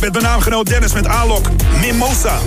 met mijn naamgenoot Dennis met Alok Mimosa.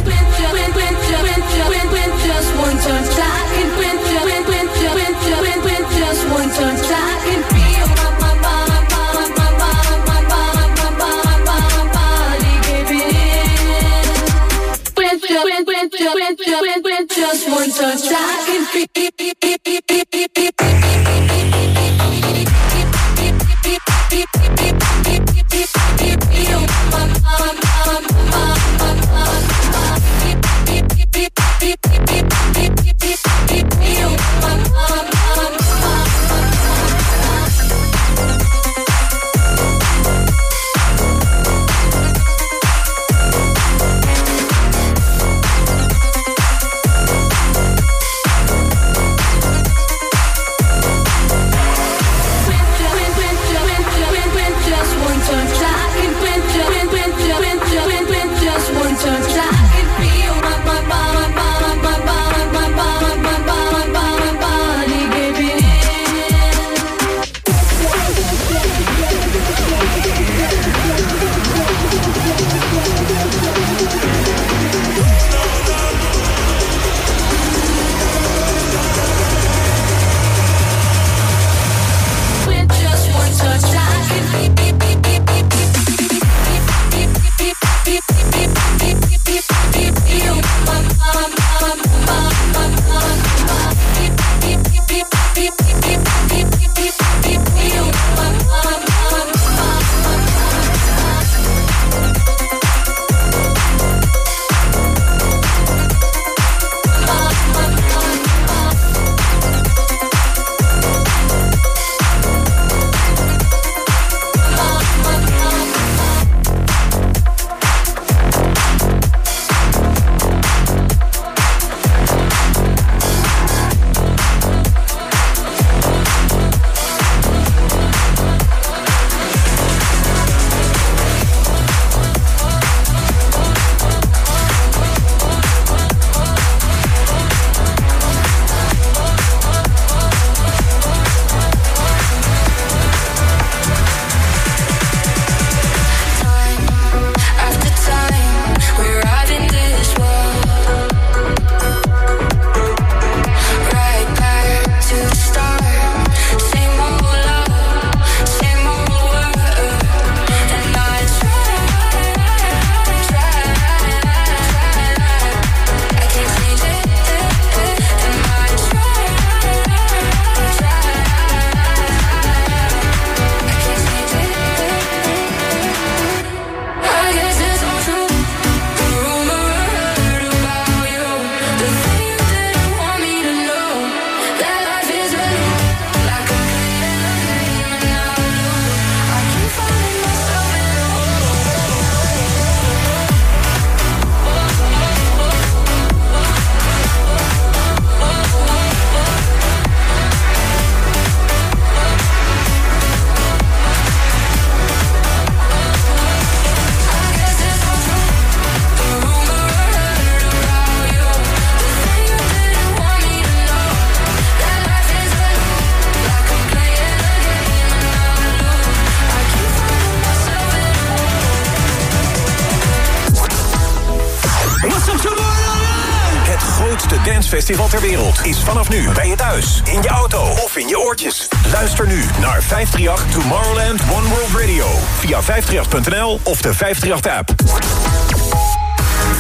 538-app.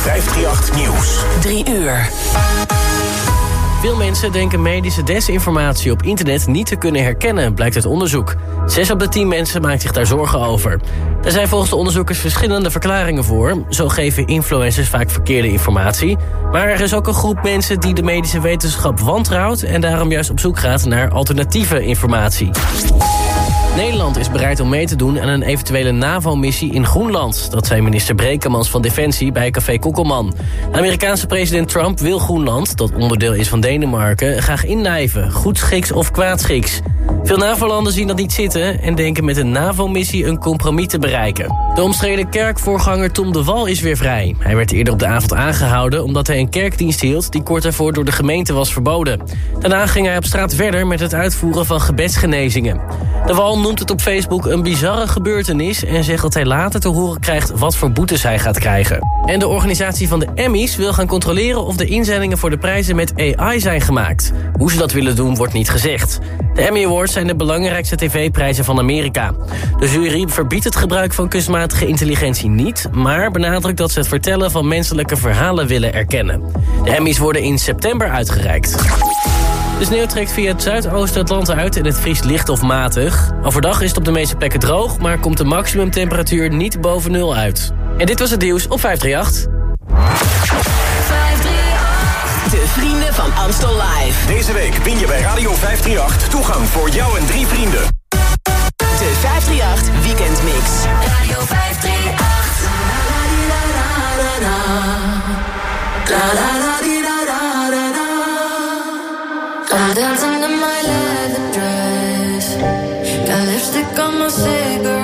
538 Nieuws. 3 uur. Veel mensen denken medische desinformatie op internet niet te kunnen herkennen, blijkt uit onderzoek. Zes op de tien mensen maakt zich daar zorgen over. Er zijn volgens de onderzoekers verschillende verklaringen voor. Zo geven influencers vaak verkeerde informatie. Maar er is ook een groep mensen die de medische wetenschap wantrouwt... en daarom juist op zoek gaat naar alternatieve informatie. Nederland is bereid om mee te doen aan een eventuele NAVO-missie in Groenland. Dat zei minister Brekemans van Defensie bij Café Kokkelman. Amerikaanse president Trump wil Groenland, dat onderdeel is van Denemarken... graag inlijven, goedschiks of kwaadschiks. Veel NAVO-landen zien dat niet zitten... en denken met een NAVO-missie een compromis te bereiken. De omstreden kerkvoorganger Tom de Wal is weer vrij. Hij werd eerder op de avond aangehouden omdat hij een kerkdienst hield... die kort daarvoor door de gemeente was verboden. Daarna ging hij op straat verder met het uitvoeren van gebedsgenezingen. De Wal noemt het op Facebook een bizarre gebeurtenis... en zegt dat hij later te horen krijgt wat voor boetes hij gaat krijgen. En de organisatie van de Emmys wil gaan controleren... of de inzendingen voor de prijzen met AI zijn gemaakt. Hoe ze dat willen doen, wordt niet gezegd. De Emmy Awards zijn de belangrijkste tv-prijzen van Amerika. De jury verbiedt het gebruik van kunstmatige intelligentie niet... maar benadrukt dat ze het vertellen van menselijke verhalen willen erkennen. De Emmys worden in september uitgereikt. De sneeuw trekt via het zuidoosten uit en het vriest licht of matig. Overdag is het op de meeste plekken droog, maar komt de maximumtemperatuur niet boven nul uit. En dit was het nieuws op 538. De vrienden van Amstel Live. Deze week win je bij Radio 538 toegang voor jou en drie vrienden. De 538 Weekend Mix. Radio 538. La la la di da da da da. I'm dancing in my leather dress. Got lipstick on my cigarette.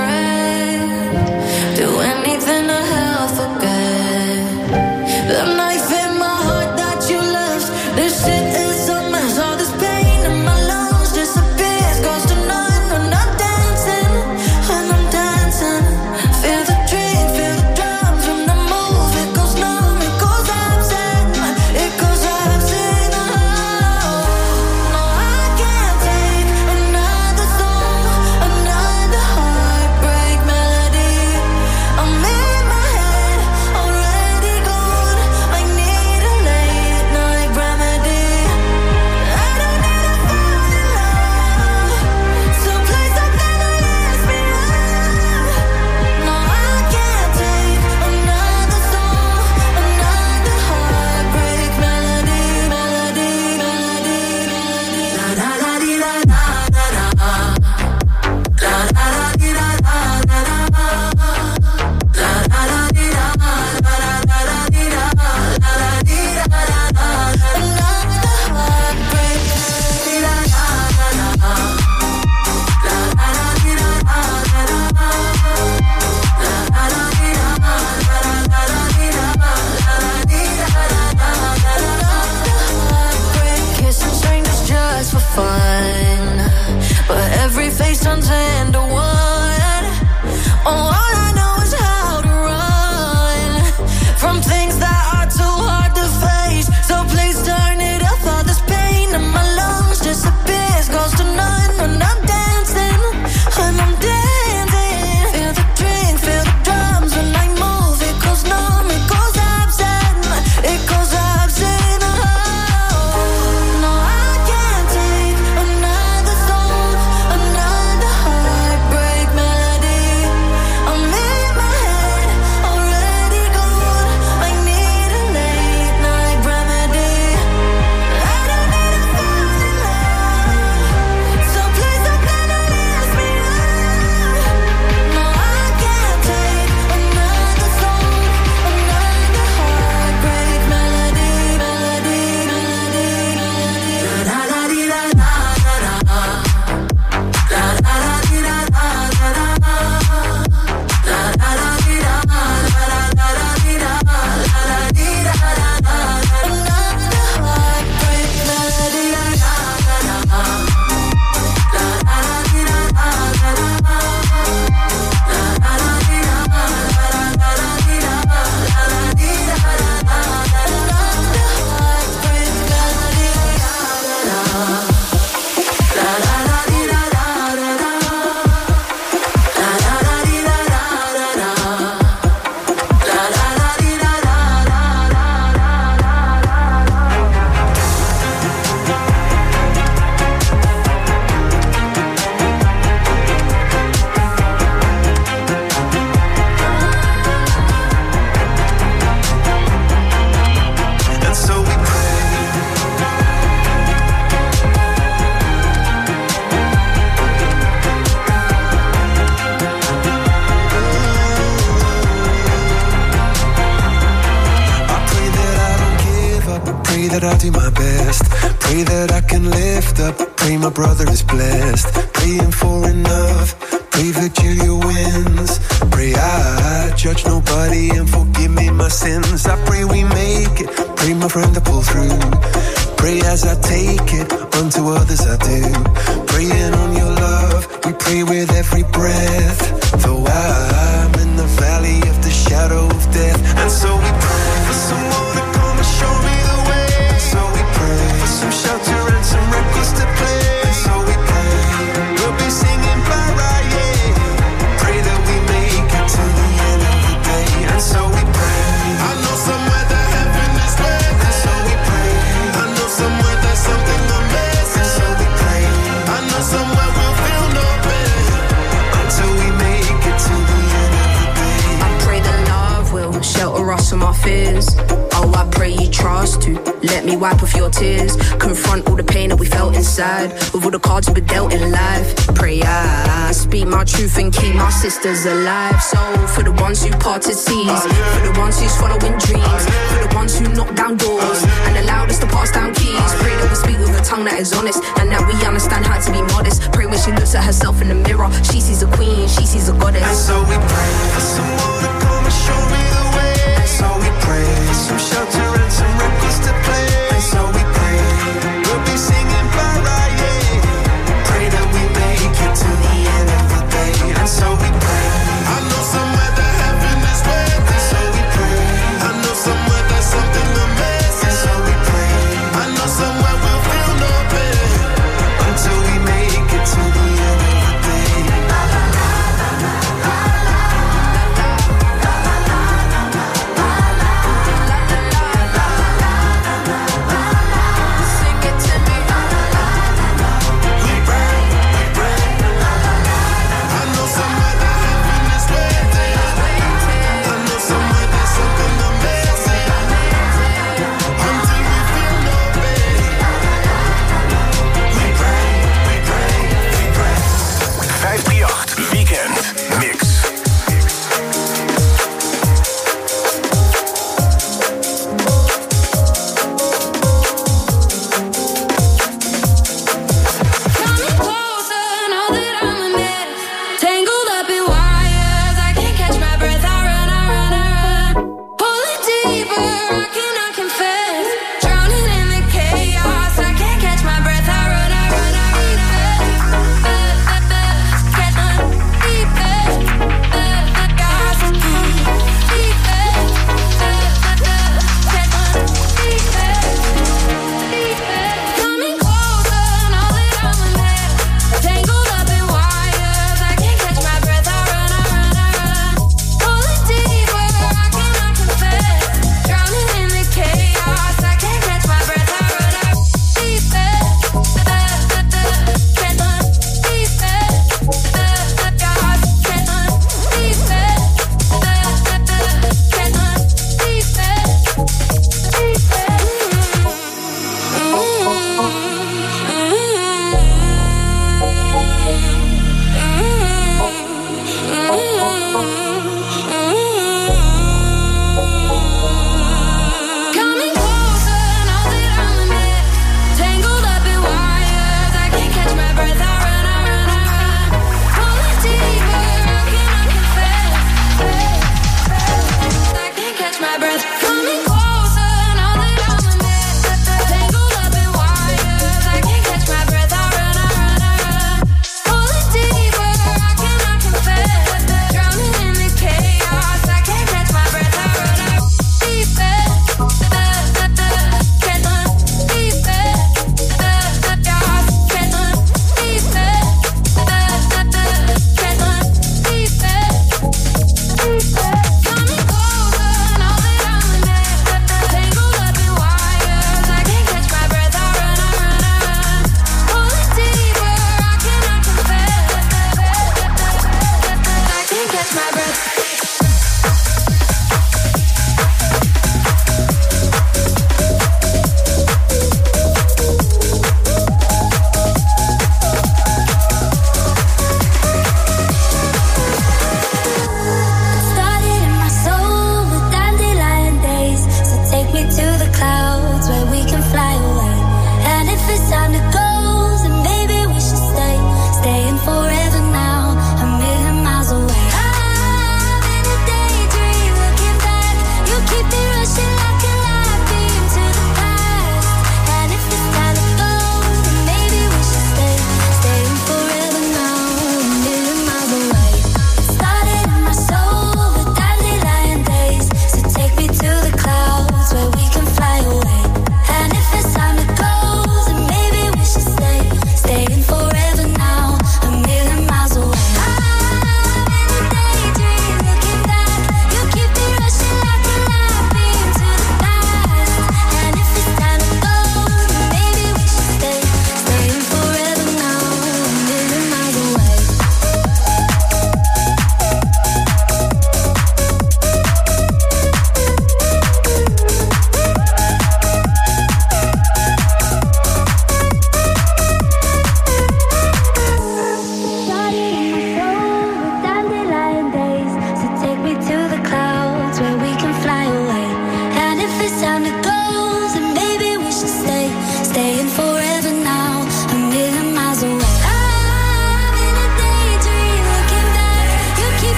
tears. Confront all the pain that we felt inside. With all the cards we dealt in life. Pray I speak my truth and keep my sisters alive. So for the ones who parted seas, for the ones who's following dreams, for the ones who knock down doors and allowed us to pass down keys. Pray that we speak with a tongue that is honest and that we understand how to be modest. Pray when she looks at herself in the mirror, she sees a queen, she sees a goddess. And so we pray for someone to come and show me the way. And so we pray for some shelter.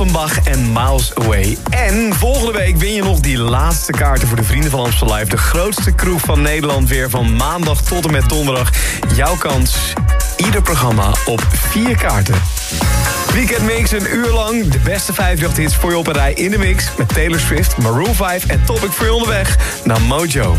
Offenbach en Miles Away. En volgende week win je nog die laatste kaarten voor de Vrienden van Amstel Live. De grootste kroeg van Nederland weer van maandag tot en met donderdag. Jouw kans, ieder programma op vier kaarten. Weekend Mix een uur lang. De beste 50 hits voor je op een rij in de mix. Met Taylor Swift, Maroon 5 en Topic voor je onderweg naar Mojo.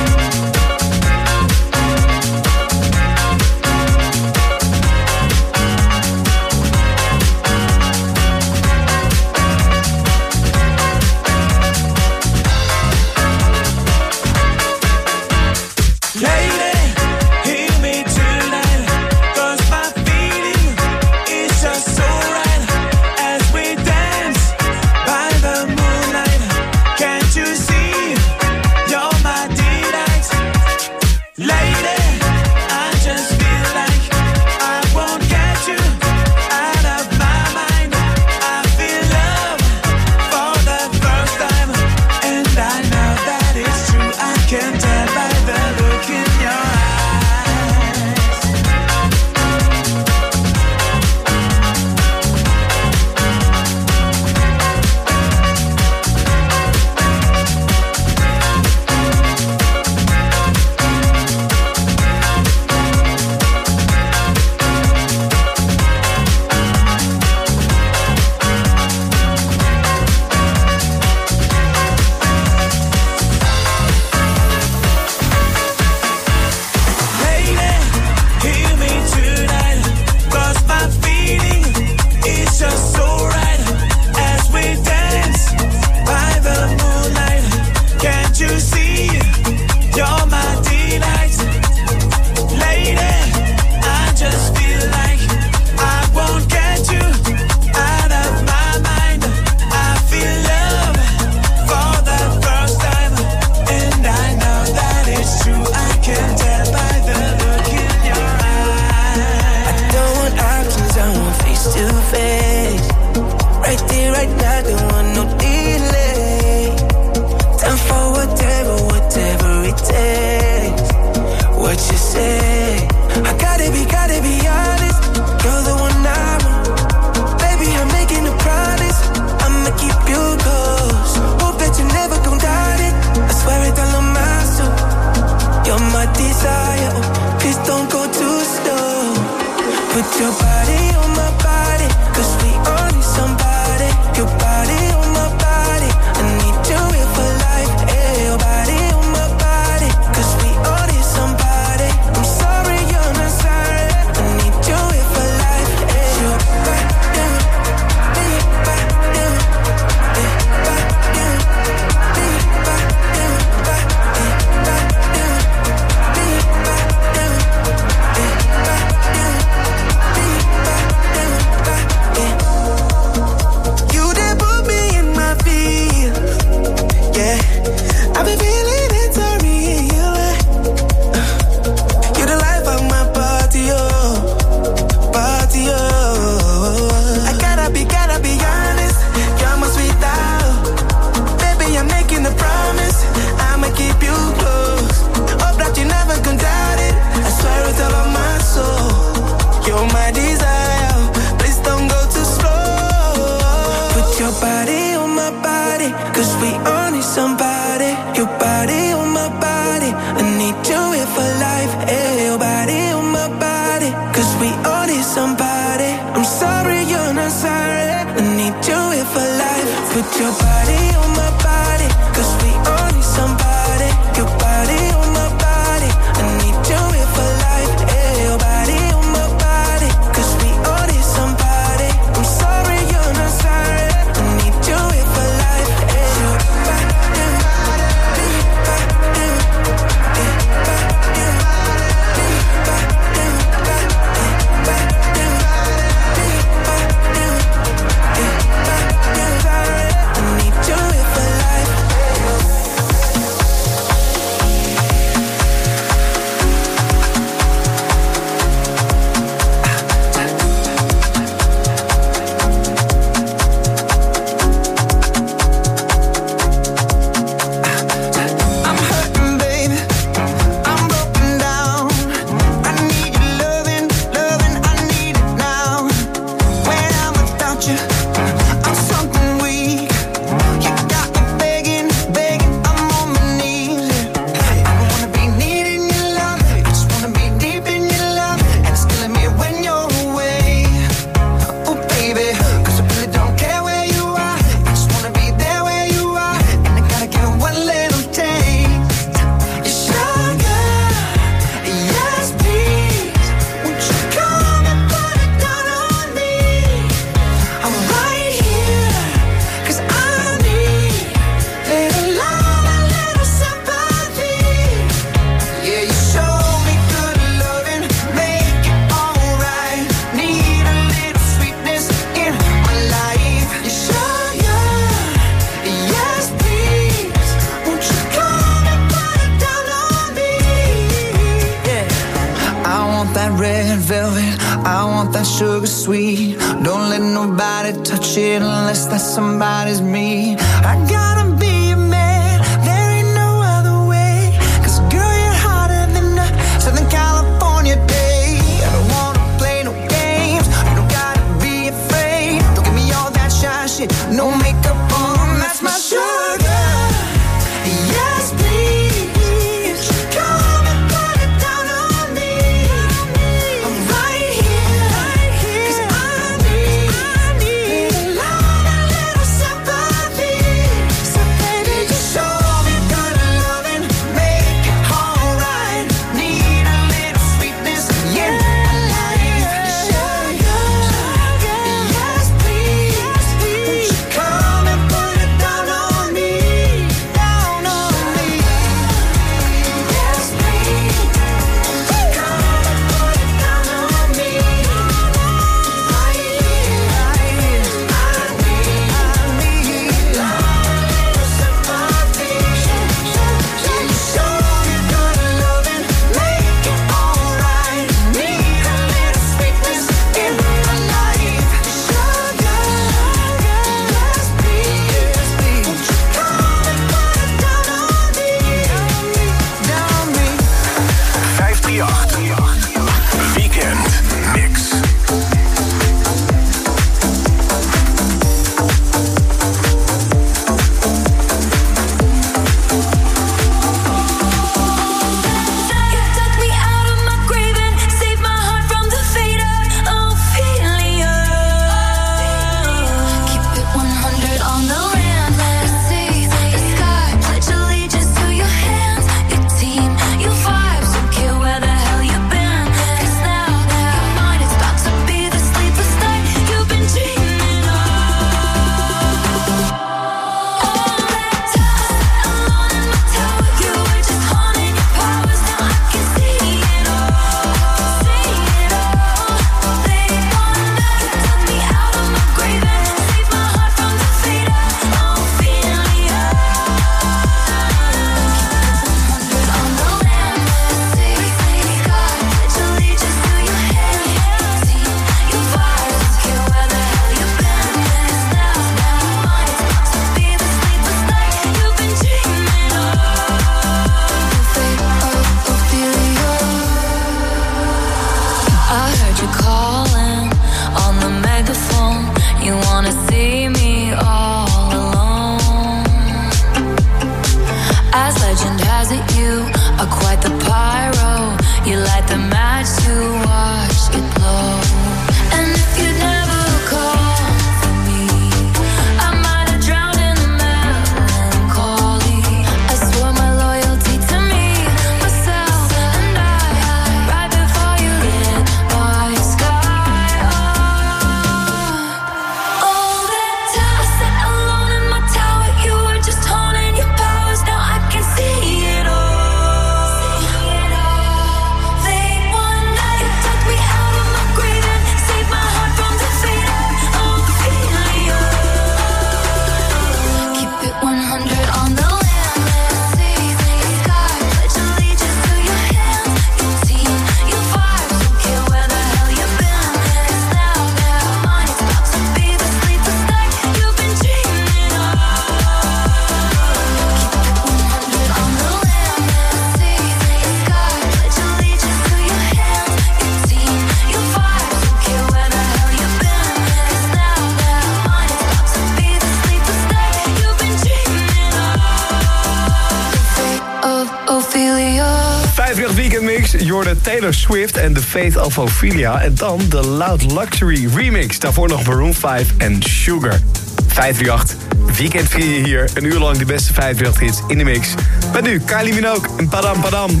Swift en The Faith of Ophelia. En dan de Loud Luxury remix. Daarvoor nog Maroon 5 en Sugar. 538, weekend vier je hier. Een uur lang de beste 538 hits in de mix. Met nu Kylie Minogue en Padam Padam. You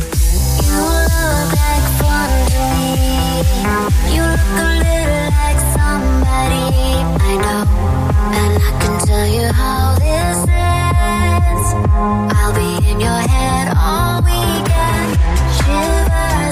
look a little like somebody I know. And I can tell you how this is. I'll be in your head all weekend. Shivers.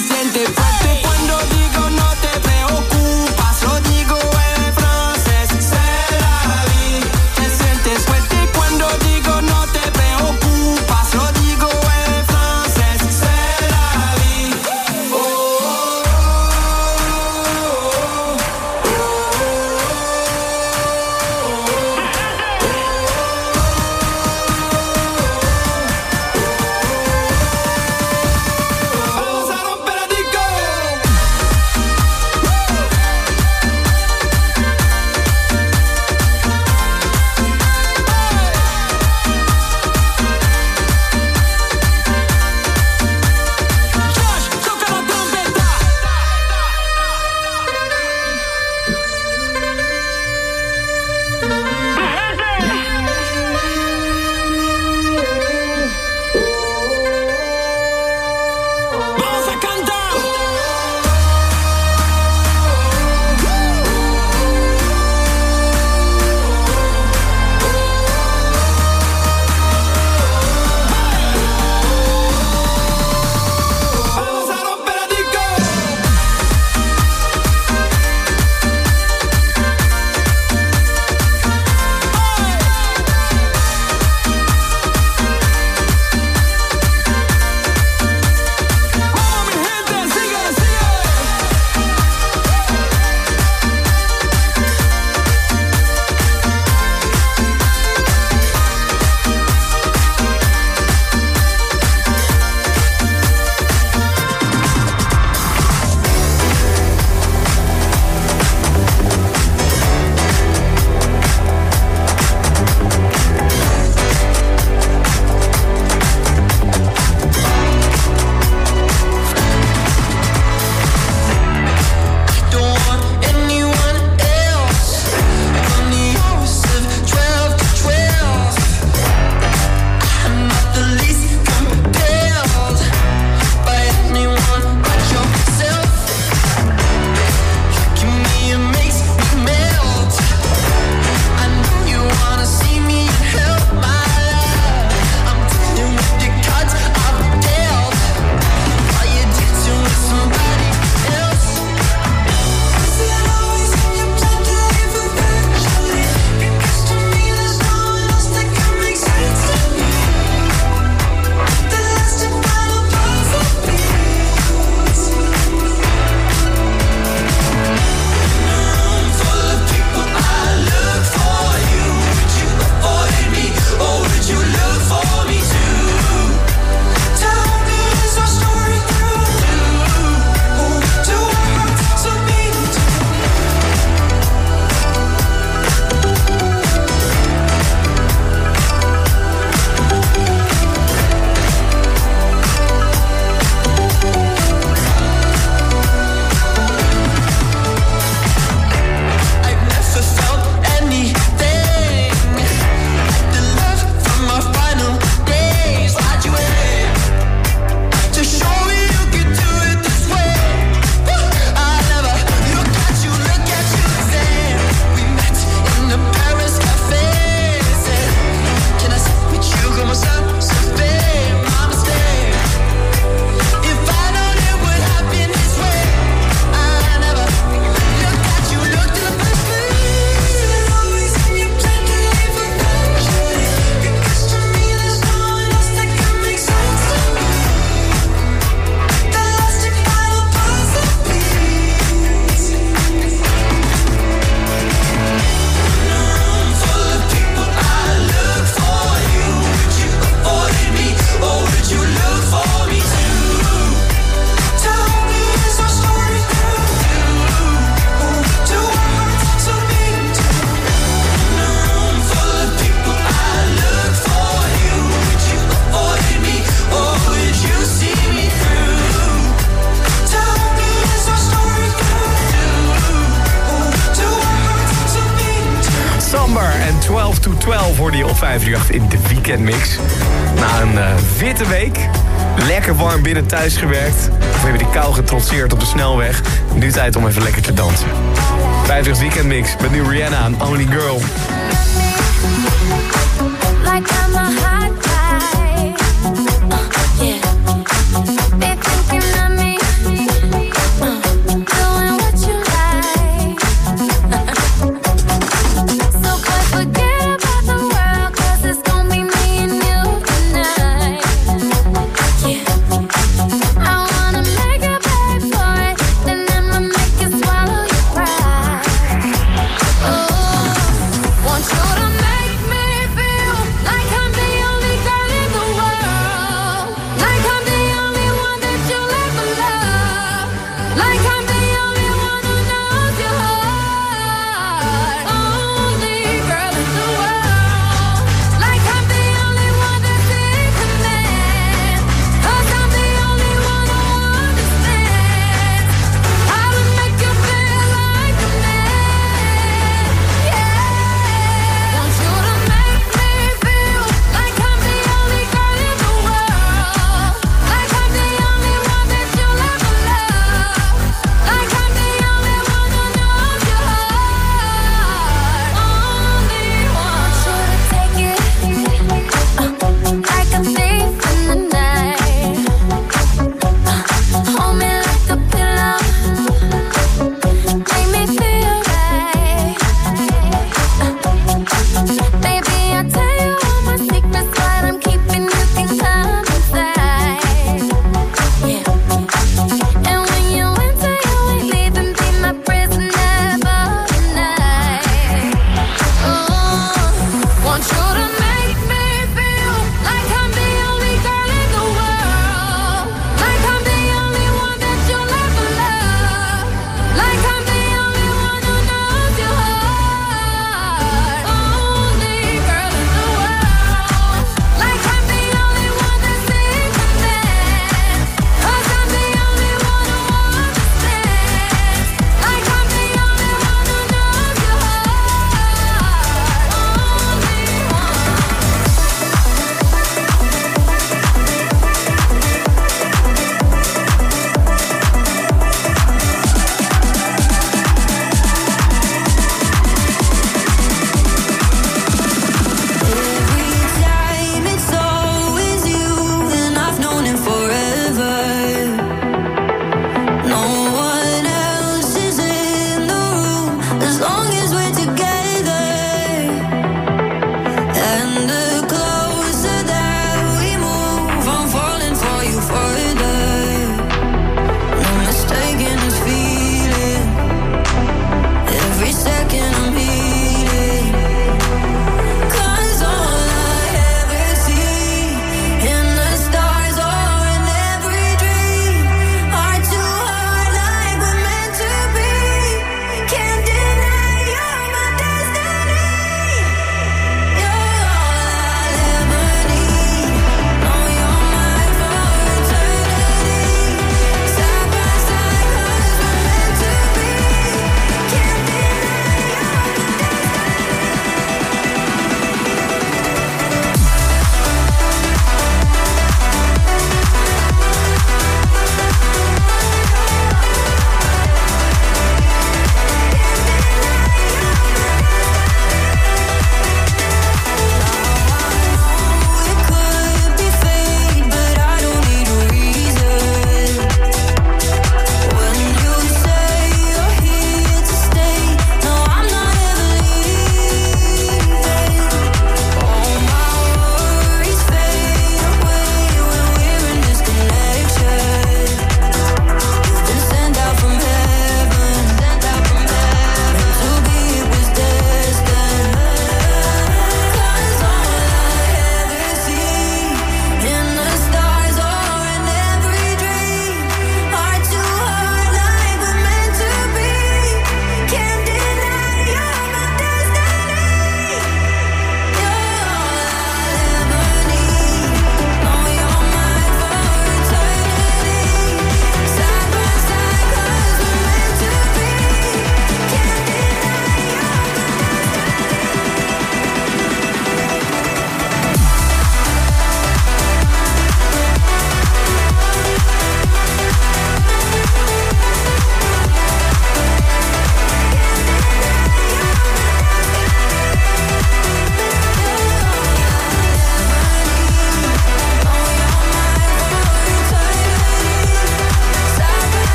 se siente binnen thuis gewerkt. Of heb je die kou getrotseerd op de snelweg. Nu tijd om even lekker te dansen. 50 Weekend Mix met nu Rihanna aan Only Girl. Like I'm a.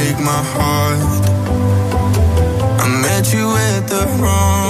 break my heart. I met you at the wrong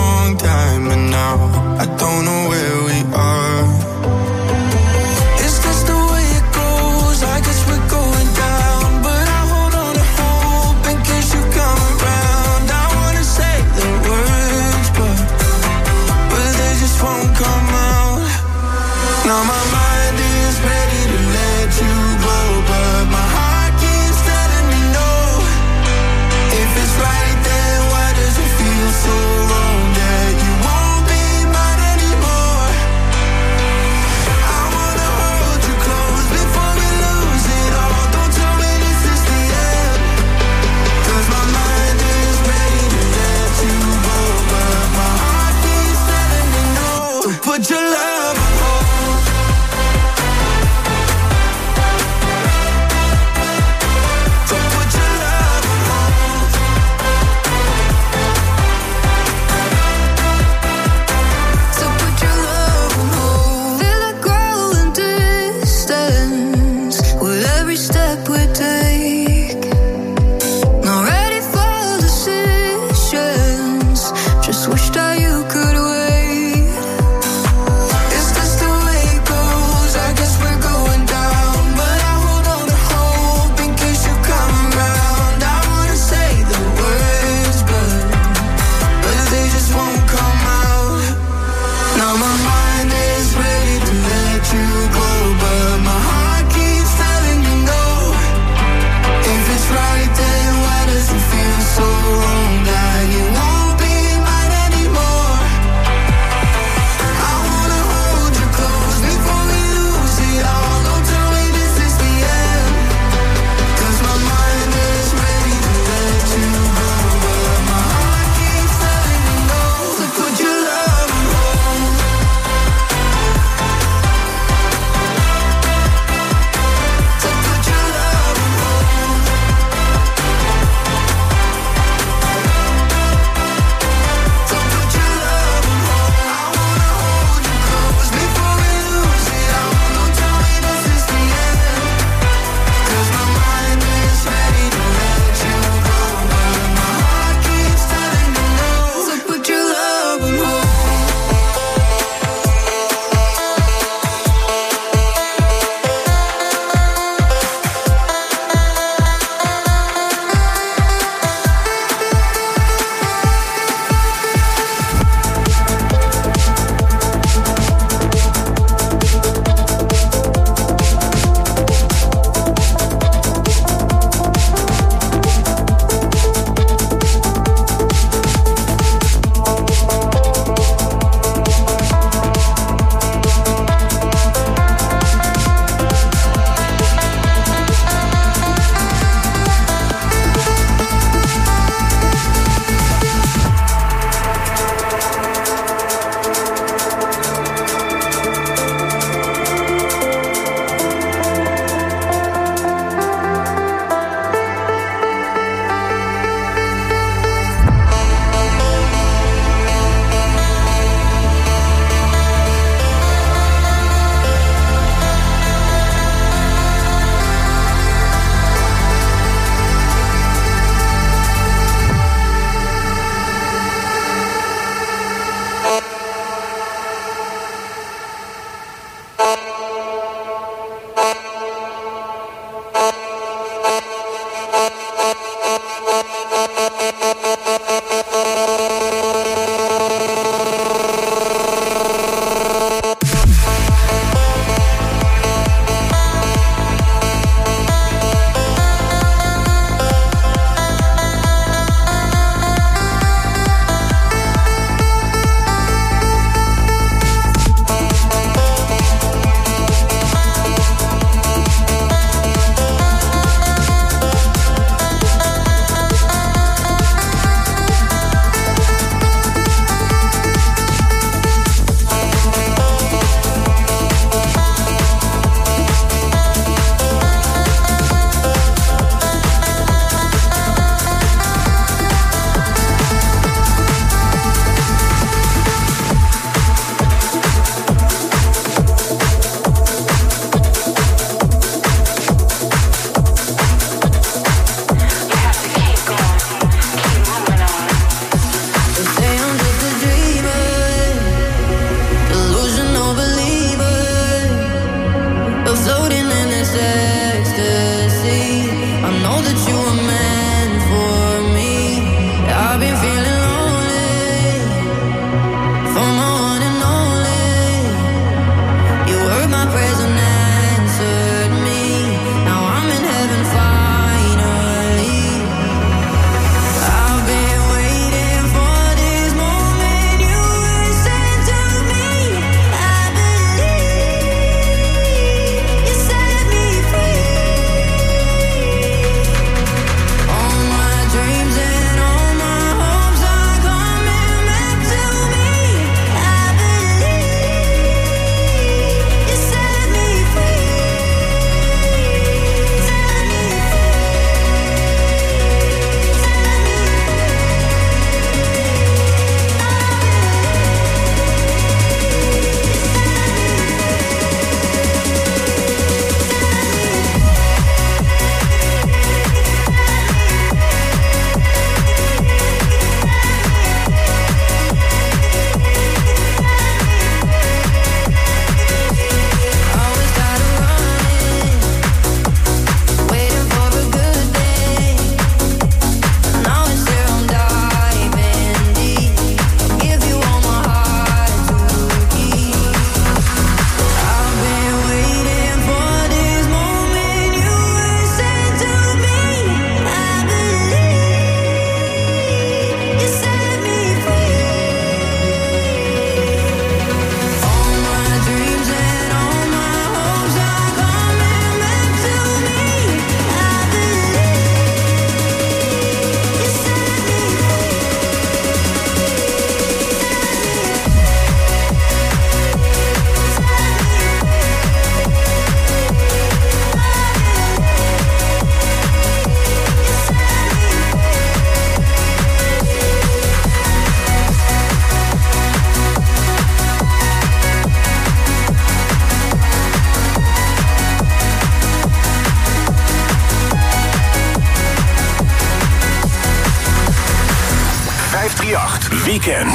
538 Weekend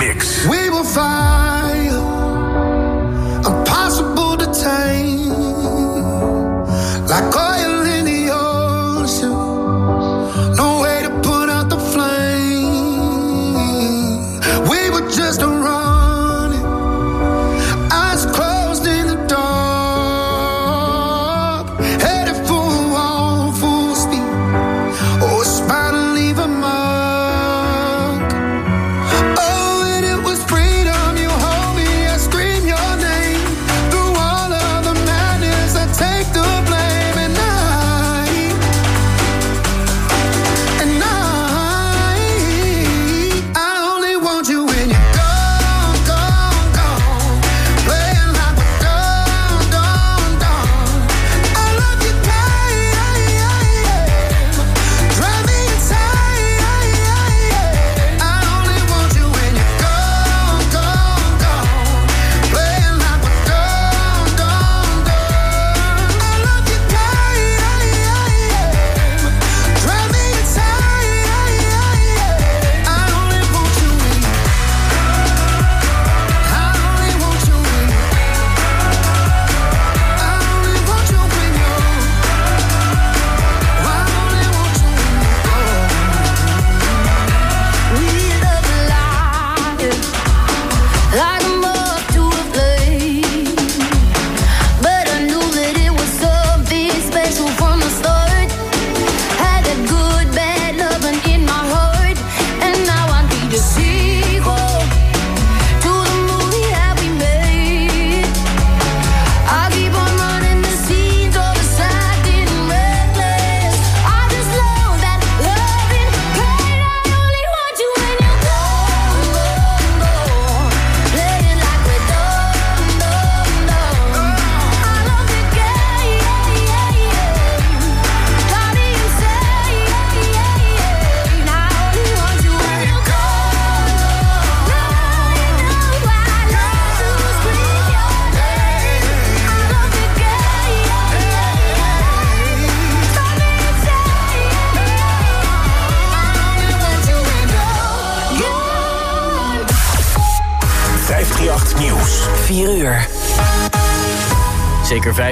Mix. We will fire, impossible to tame, like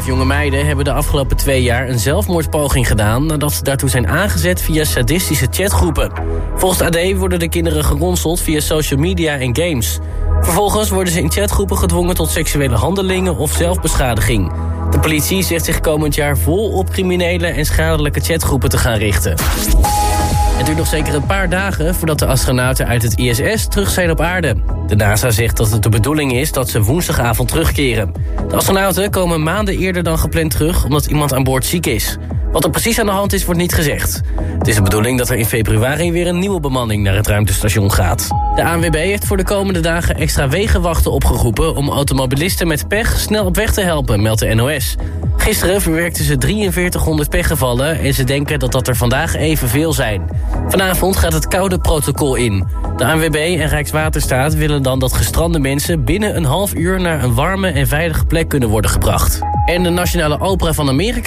jonge meiden hebben de afgelopen twee jaar een zelfmoordpoging gedaan... nadat ze daartoe zijn aangezet via sadistische chatgroepen. Volgens AD worden de kinderen geronseld via social media en games. Vervolgens worden ze in chatgroepen gedwongen tot seksuele handelingen of zelfbeschadiging. De politie zegt zich komend jaar vol op criminele en schadelijke chatgroepen te gaan richten. Het duurt nog zeker een paar dagen voordat de astronauten uit het ISS terug zijn op aarde. De NASA zegt dat het de bedoeling is dat ze woensdagavond terugkeren. De astronauten komen maanden eerder dan gepland terug omdat iemand aan boord ziek is. Wat er precies aan de hand is, wordt niet gezegd. Het is de bedoeling dat er in februari weer een nieuwe bemanning naar het ruimtestation gaat. De ANWB heeft voor de komende dagen extra wegenwachten opgeroepen... om automobilisten met pech snel op weg te helpen, meldt de NOS. Gisteren verwerkten ze 4300 pechgevallen... en ze denken dat dat er vandaag evenveel zijn. Vanavond gaat het koude protocol in. De ANWB en Rijkswaterstaat willen dan dat gestrande mensen... binnen een half uur naar een warme en veilige plek kunnen worden gebracht. En de Nationale Opera van Amerika